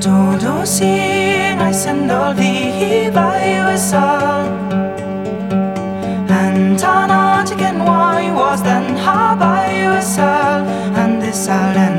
todo siinä sen oli hyvä USA. And Tana chicken why was then how by USA and this island.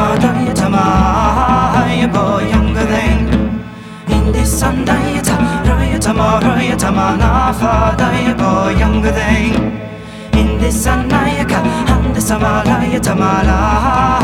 마당 담아하여 보양 그댕 인디산다에 타라에 타마라에 타마나 파다에 보양 그댕 인디산나에 가 한데 사마라에 타마라